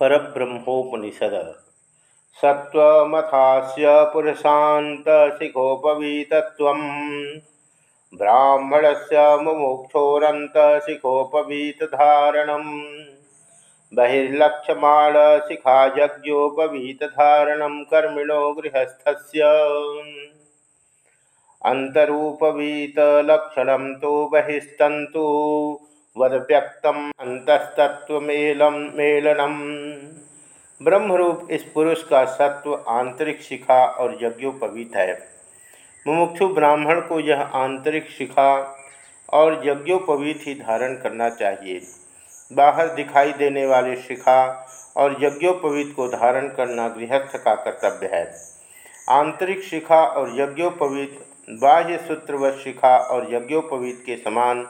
परब्रह्मोपनिषद। सत्वमथास्य पुरुषान्तशिखोपवीतत्वं ब्राह्मणस्य मुमुक्षोरन्तशिखोपवीतधारणं बहिर्लक्ष्यमाणशिखायज्ञोपवीतधारणं कर्मिणो गृहस्थस्य। अन्तरूपवीतलक्षणं तु बहिस्तन्तु। वदव्यक्तम अंतस्तत्वमेलम मेलनम। ब्रह्मरूप इस पुरुष का सत्व आंतरिक शिखा और यज्ञोपवीत है मुमुक्षु ब्राह्मण को यह आंतरिक शिखा और यज्ञोपवीत ही धारण करना चाहिए। बाहर दिखाई देने वाले शिखा और यज्ञोपवीत को धारण करना गृहस्थ का कर्तव्य है। आंतरिक शिखा और यज्ञोपवीत बाह्य सूत्र व शिखा और यज्ञोपवीत के समान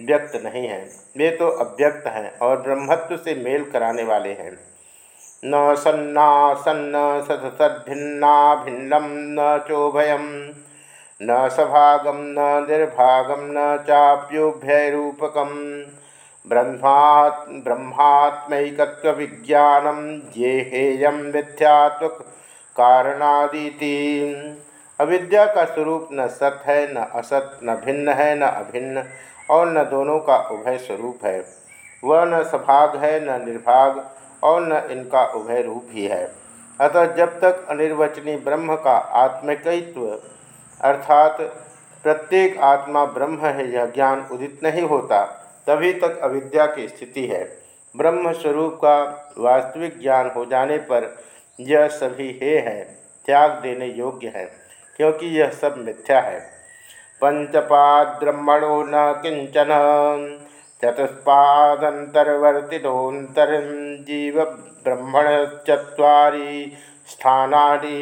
व्यक्त नहीं हैं। वे तो अव्यक्त हैं और ब्रह्मत्व से मेल कराने वाले हैं। न सन्ना, सन्न सदसद्भिन्ना भिन्नम, न चोभयम, न सभागम, न निर्भागम, न चाप्योभ्यरूपकम। ब्रह्मात् ब्रह्मात्मक विज्ञानम ये हेयम मिथ्यात्व कारणादीति। अविद्या का स्वरूप न सत है, न असत, न भिन्न है, न अभिन्न। और न दोनों का उभय स्वरूप है। वह न सभाग है, न निर्भाग, और न इनका उभय रूप ही है। अतः जब तक अनिर्वचनीय ब्रह्म का आत्मकत्व अर्थात प्रत्येक आत्मा ब्रह्म है, यह ज्ञान उदित नहीं होता, तभी तक अविद्या की स्थिति है। ब्रह्म स्वरूप का वास्तविक ज्ञान हो जाने पर यह सभी हे है, त्याग देने योग्य है, क्योंकि यह सब मिथ्या है। पंचपाद्रह्मणो न किंचन चतुष्पादंतर्वर्तिनोतर जीव ब्रह्मण चुरी स्थानी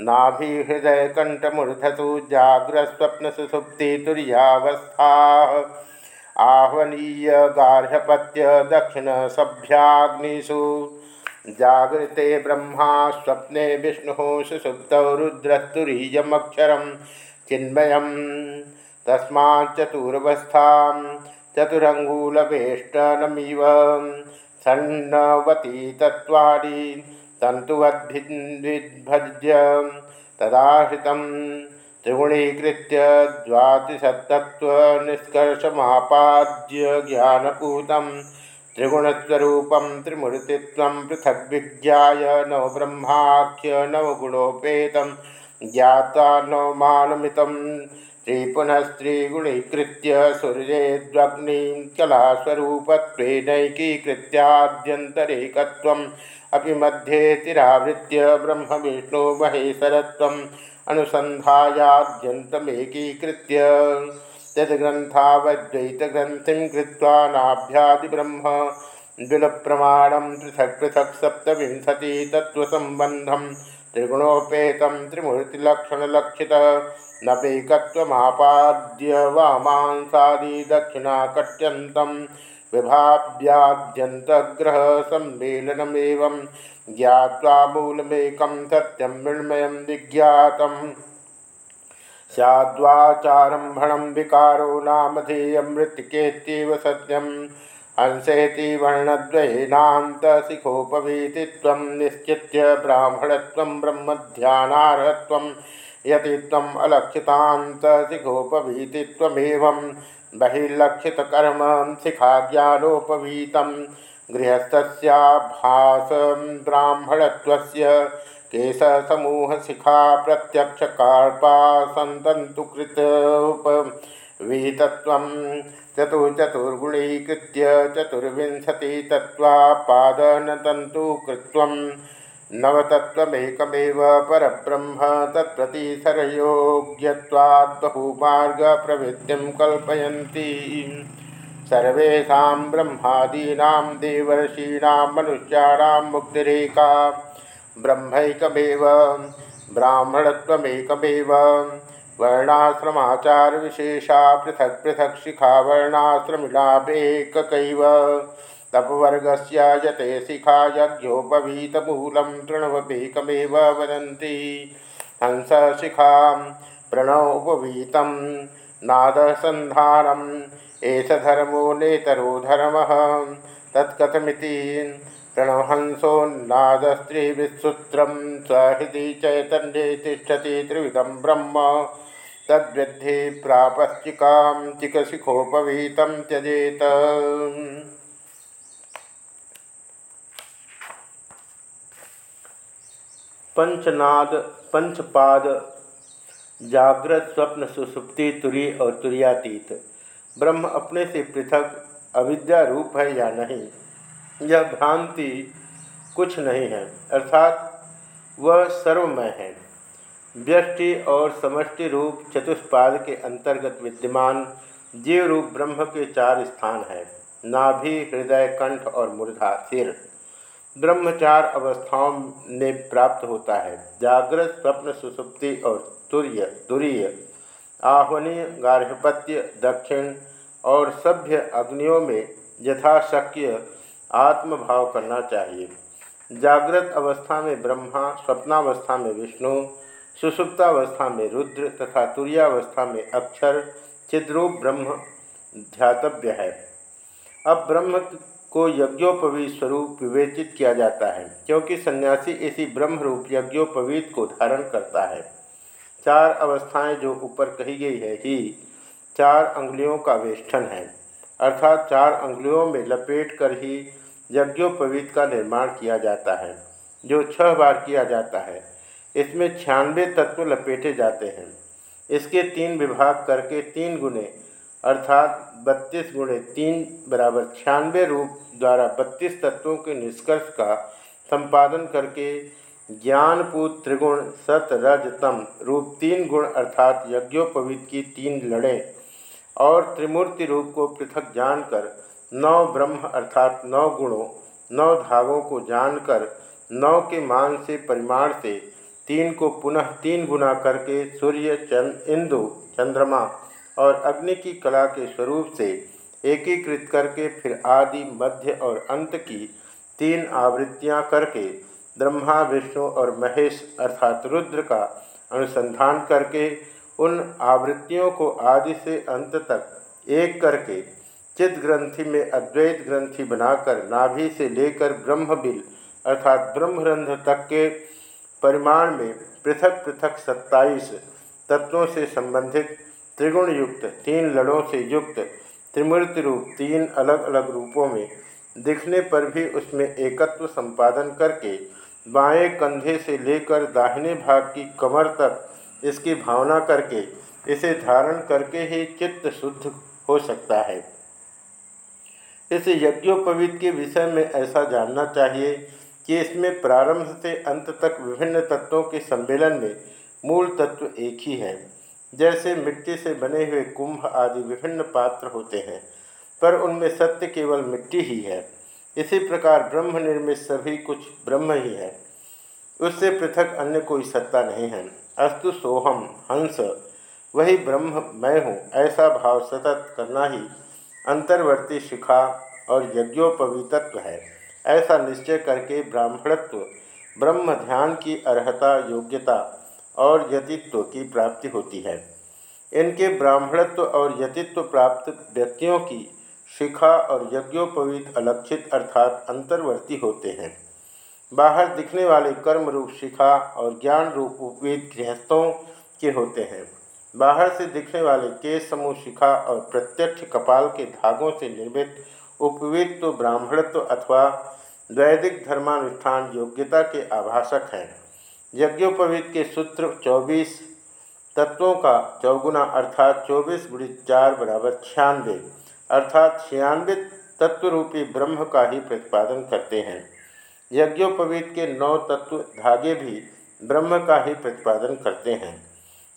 नाभिहृदय कंठमूर्धसु जाग्रस्वप्न सुसुप्ति तुरीयावस्था आहवनीय गार्हपत्य दक्षिण सभ्याग्निषु जागृते ब्रह्मा स्वप्ने विष्णु सुसुप्त रुद्रस्तुरीयमक्षरम। चिन्मय तस्मा चतुर्वस्था चतुरंगूलवेष्टनमीव सन्नवती तत्वानि तंतुवद्भिद्भज्य तदाहृत त्रिगुणीकृत द्वातिशतत्वनिष्कर्षमापाद्य ज्ञानपूतं। त्रिगुणस्वरूपं त्रिमूर्तित्वं पृथग्विज्ञाय नवब्रह्माख्य नवगुणोपेतम् ज्ञाता नवमानमित त्रिपुनस्त्रीगुणीकृत्य सूर्येद्वग्नि कलास्वरूपत्वेनैकीकृत्याद्यन्तरेकत्वम्। अपि मध्ये तिरावृत्य ब्रह्म विष्णु महेश्वरत्वम् अनुसन्धायाद्यन्तमेकीकृत्य। तद्ग्रन्थावद्वैतग्रन्थिं कृत्वा नाभ्यादिब्रह्म। पृथक् पृथक् सप्तविंशति तत्त्वसम्बन्धम् त्रिगुणोपेत त्रिमूर्तिलक्षणलक्षित नपेकत्वमापाद्य वामांसादि दक्षिणाकट्यन्तं विभाव्याद्यन्तग्रह सम्मेलनमेवं ज्ञात्वा मूलमेकं सत्यं मृण्मयं विज्ञातम्। स्याद्वाचारम्भणं विकारो नामधेयमृत्तिकेत्येव सत्यम्। अंशेति वर्णद्वयेनान्तशिखोपवीतित्वं निश्चित्य ब्राह्मणत्वं ब्रह्मध्यानार्हत्वं यतित्वम् अलक्षितान्तशिखोपवीतित्वमेवं बहिर्लक्षितकर्म शिखाज्ञानोपवीतं गृहस्थस्याभासं ब्राह्मणत्वस्य केशसमूहशिखा प्रत्यक्षकार्पासन्तन्तुकृतोपवीतत्वं चतुर्चतुर्गुणीकृत्य चतुर्विंशतितत्त्वापादनतन्तुकृत्वं नवतत्त्वमेकमेव परब्रह्म तत्प्रतिसरयोग्यत्वाद्बहुमार्गप्रवृत्तिं कल्पयन्ति। सर्वेषां ब्रह्मादीनां देवर्षीणां मनुष्याणां मुक्तिरेका ब्रह्मैकमेव ब्राह्मणत्वमेकमेव वर्णाश्रमाचार विशेषा पृथक पृथक शिखा वर्णाश्रमिलाभेक तपवर्ग से यते शिखा यज्ञोपवीतमूलं तृणवभेकमेव वदन्ति। हंस शिखा प्रणवोपवीतं नादसन्धानम्, एष धर्मो नेतरो धर्म। तत्कथमिति प्रणहंसोन्नादस्त्रिविसूत्रं सहृदि चैतन्ये तिष्ठति त्रिविधं ब्रह्म। तद्विद्धि प्रापश्चिकां चिकशिखोपवीतं त्यजेत। पंचनाद, पंचपाद, जागृत, स्वप्न, सुसुप्ति, तुरी और तुरियातीत। ब्रह्म अपने से पृथक, अविद्या रूप है या नहीं? यह भ्रांति कुछ नहीं है, अर्थात वह सर्वमय है। व्यष्टि और समष्टि रूप चतुष्पाद के अंतर्गत विद्यमान जीव रूप ब्रह्म के चार स्थान हैं, नाभि, हृदय, कंठ और मूर्धा, सिर। ब्रह्मचार अवस्थाओं में प्राप्त होता है। जागृत स्वप्न, सुसुप्ति और तुर्य तुरीय आह्वनीय, गार्हपत्य, दक्षिण और सभ्य अग्नियों में यथाशक्य आत्मभाव करना चाहिए। जागृत अवस्था में ब्रह्मा, स्वप्नावस्था में विष्णु सुसुप्तावस्था में रुद्र तथा तुरियावस्था में अक्षर चिद्रूप ब्रह्म ध्यातव्य है। अब ब्रह्म को यज्ञोपवीत स्वरूप विवेचित किया जाता है, क्योंकि सन्यासी इसी ब्रह्म रूप यज्ञोपवीत को धारण करता है। चार अवस्थाएँ जो ऊपर कही गई है, ही चार अंगुलियों का वेष्ठन है, अर्थात चार अंगुलियों में लपेट कर ही यज्ञोपवीत का निर्माण किया जाता है, जो छह बार किया जाता है। इसमें छियानवे तत्व लपेटे जाते हैं। इसके तीन विभाग करके तीन गुने, अर्थात बत्तीस गुणे तीन बराबर छियानवे रूप द्वारा बत्तीस तत्वों के निष्कर्ष का संपादन करके ज्ञानपूत त्रिगुण सत रज तम रूप तीन गुण, अर्थात यज्ञोपवीत की तीन लड़ें और त्रिमूर्ति रूप को पृथक जानकर नौ ब्रह्म, अर्थात नौ गुणों, नौ धागों को जानकर नौ के मान से, परिमाण से तीन को पुनः तीन गुना करके सूर्य चंद इंदु, चंद्रमा और अग्नि की कला के स्वरूप से एकीकृत करके फिर आदि, मध्य और अंत की तीन आवृत्तियाँ करके ब्रह्मा, विष्णु और महेश अर्थात रुद्र का अनुसंधान करके उन आवृत्तियों को आदि से अंत तक एक करके चित ग्रंथि में अद्वैत ग्रंथि बनाकर नाभि से लेकर ब्रह्मबिल अर्थात ब्रह्मरंध्र तक के परिमाण में पृथक पृथक सत्ताईस तत्वों से संबंधित त्रिगुण युक्त तीन लड़ों से युक्त त्रिमूर्ति रूप तीन अलग अलग रूपों में दिखने पर भी उसमें एकत्व संपादन करके बाएँ कंधे से लेकर दाहिने भाग की कमर तक इसकी भावना करके इसे धारण करके ही चित्त शुद्ध हो सकता है। इस यज्ञोपवीत के विषय में ऐसा जानना चाहिए कि इसमें प्रारंभ से अंत तक विभिन्न तत्वों के सम्मेलन में मूल तत्व एक ही है। जैसे मिट्टी से बने हुए कुंभ आदि विभिन्न पात्र होते हैं, पर उनमें सत्य केवल मिट्टी ही है। इसी प्रकार ब्रह्म निर्मित सभी कुछ ब्रह्म ही है। उससे पृथक अन्य कोई सत्ता नहीं है। अस्तु सोहम, हंस, वही ब्रह्म मैं हूँ, ऐसा भाव सतत करना ही अंतर्वर्ती शिखा और यज्ञोपवीतत्व है। ऐसा निश्चय करके ब्राह्मणत्व, ब्रह्म ध्यान की अर्हता, योग्यता और यतित्व की प्राप्ति होती है। इनके ब्राह्मणत्व और यतित्व प्राप्त व्यक्तियों की शिखा और यज्ञोपवीत अलक्षित अर्थात अंतर्वर्ती होते हैं। बाहर दिखने वाले कर्म रूप शिखा और ज्ञान रूप उपवीत गृहस्थों के होते हैं। बाहर से दिखने वाले केस समूह शिखा और प्रत्यक्ष कपाल के धागों से निर्मित उपवीत तो ब्राह्मणत्व अथवा वैदिक धर्मानुष्ठान योग्यता के आभाषक हैं। यज्ञोपवीत के सूत्र 24 तत्वों का चौगुना अर्थात 24 गुड़ी चार बराबर छियानवे अर्थात छियानवे तत्व रूपी ब्रह्म का ही प्रतिपादन करते हैं। यज्ञोपवीत के नौ तत्व धागे भी ब्रह्म का ही प्रतिपादन करते हैं।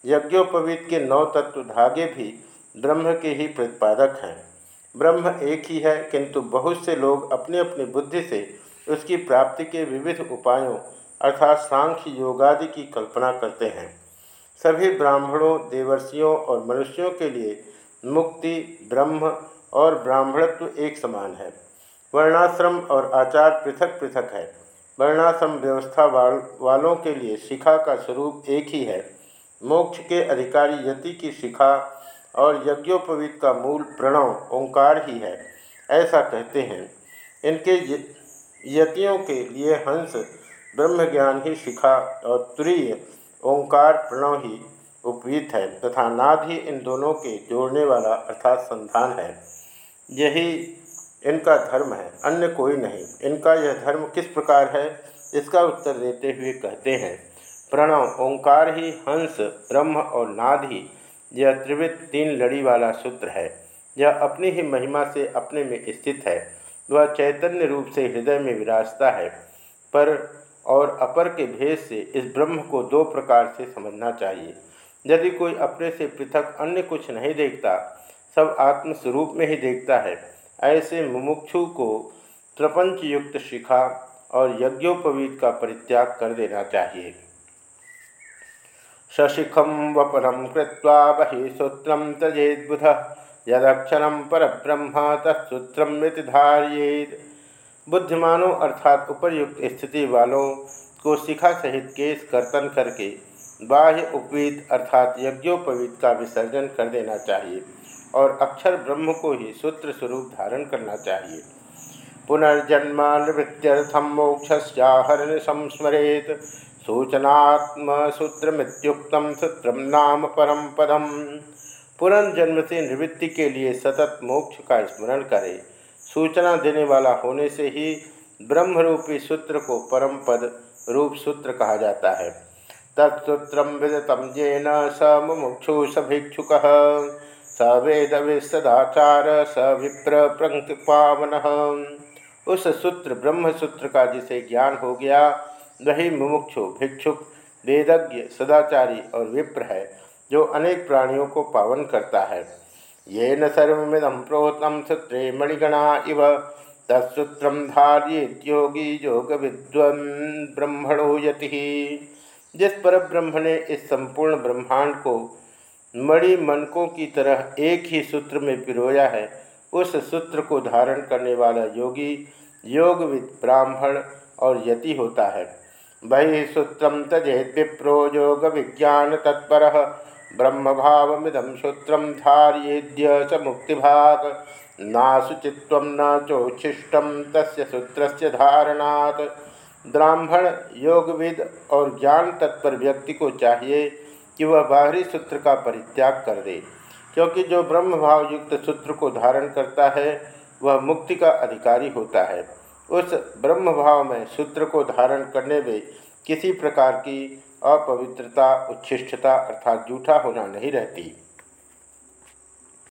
यज्ञोपवीत के नौ तत्व धागे भी ब्रह्म के ही प्रतिपादक हैं। ब्रह्म एक ही है किंतु बहुत से लोग अपने अपनी बुद्धि से उसकी प्राप्ति के विविध उपायों अर्थात सांख्य योगादि की कल्पना करते हैं। सभी ब्राह्मणों देवर्षियों और मनुष्यों के लिए मुक्ति ब्रह्म और ब्राह्मणत्व एक समान है। वर्णाश्रम और आचार पृथक पृथक है। वर्णाश्रम व्यवस्था वाल, वालों के लिए शिखा का स्वरूप एक ही है। मोक्ष के अधिकारी यति की शिखा और यज्ञोपवीत का मूल प्रणव ओंकार ही है। ऐसा कहते हैं। इनके यतियों के लिए हंस ब्रह्म ज्ञान ही शिखा और तुरीय ओंकार प्रणव ही उपवीत है तथा नाद ही इन दोनों के जोड़ने वाला अर्थात संधान है। यही इनका धर्म है, अन्य कोई नहीं। इनका यह धर्म किस प्रकार है, इसका उत्तर देते हुए कहते हैं। प्रणव ओंकार ही, हंस, ब्रह्म और नाद ही यह त्रिविध तीन लड़ी वाला सूत्र है। यह अपनी ही महिमा से अपने में स्थित है। वह चैतन्य रूप से हृदय में विराजता है। पर और अपर के भेद से इस ब्रह्म को दो प्रकार से समझना चाहिए। यदि कोई अपने से पृथक अन्य कुछ नहीं देखता, सब आत्मस्वरूप में ही देखता है। ऐसे मुमुक्षु को प्रपंच युक्त शिखा और यज्ञोपवीत का परित्याग कर देना चाहिए। शशिखम वपनम कृत्वा बहि सूत्र त्यजेद यदक्षर पर ब्रह्म तत्सूत्रम धारियेद। बुद्धिमानों अर्थात उपरयुक्त स्थिति वालों को शिखा सहित केस कर्तन करके बाह्य उपवीत अर्थात यज्ञोपवीत का विसर्जन कर देना चाहिए और अक्षर ब्रह्म को ही सूत्र स्वरूप धारण करना चाहिए। पुनर्जन्म निवृत्त्यर्थम मोक्षस्याहरण संस्मरेत सूचनात्म सूत्रमितुक्त सूत्रम नाम परम पदम पुनर्जन्म से निवृत्ति के लिए सतत मोक्ष का स्मरण करे। सूचना देने वाला होने से ही ब्रह्मरूपी सूत्र को परम पद रूप सूत्र कहा जाता है। तत्सूत्र विदतम जेन स मुमुक्षु स भिक्षुक। स वेद विसदाचार स विप्र प्रंक्त पावन उस सूत्र ब्रह्म सूत्र का जिसे ज्ञान हो गया वही मुमुक्षु, भिक्षुक, वेदज्ञ, सदाचारी और विप्र है, जो अनेक प्राणियों को पावन करता है। ये न सर्विदम प्रोतम सूत्रे मणिगणा इव, तत्सूत्र धारियोगी योग विद्वन ब्रह्मणो यति। जिस पर ब्रह्म ने इस संपूर्ण ब्रह्मांड को मणि मनकों की तरह एक ही सूत्र में पिरोया है, उस सूत्र को धारण करने वाला योगी योगविद ब्राह्मण और यति होता है। वही सूत्र तजेत विप्रो योग विज्ञान तत्पर ब्रह्म भावमिदम सूत्र धारियेद्य स मुक्तिभाग। नाशुचित्व न चोच्छिष्ट तस् सूत्र धारणात्। ब्राह्मण योगविद और ज्ञान तत्पर व्यक्ति को चाहिए कि वह बाहरी सूत्र का परित्याग कर दे, क्योंकि जो ब्रह्म भाव युक्त सूत्र को धारण करता है, वह मुक्ति का अधिकारी होता है। उस ब्रह्म भाव में सूत्र को धारण करने में किसी प्रकार की अपवित्रता, उच्छिष्टता अर्थात जूठा होना नहीं रहती।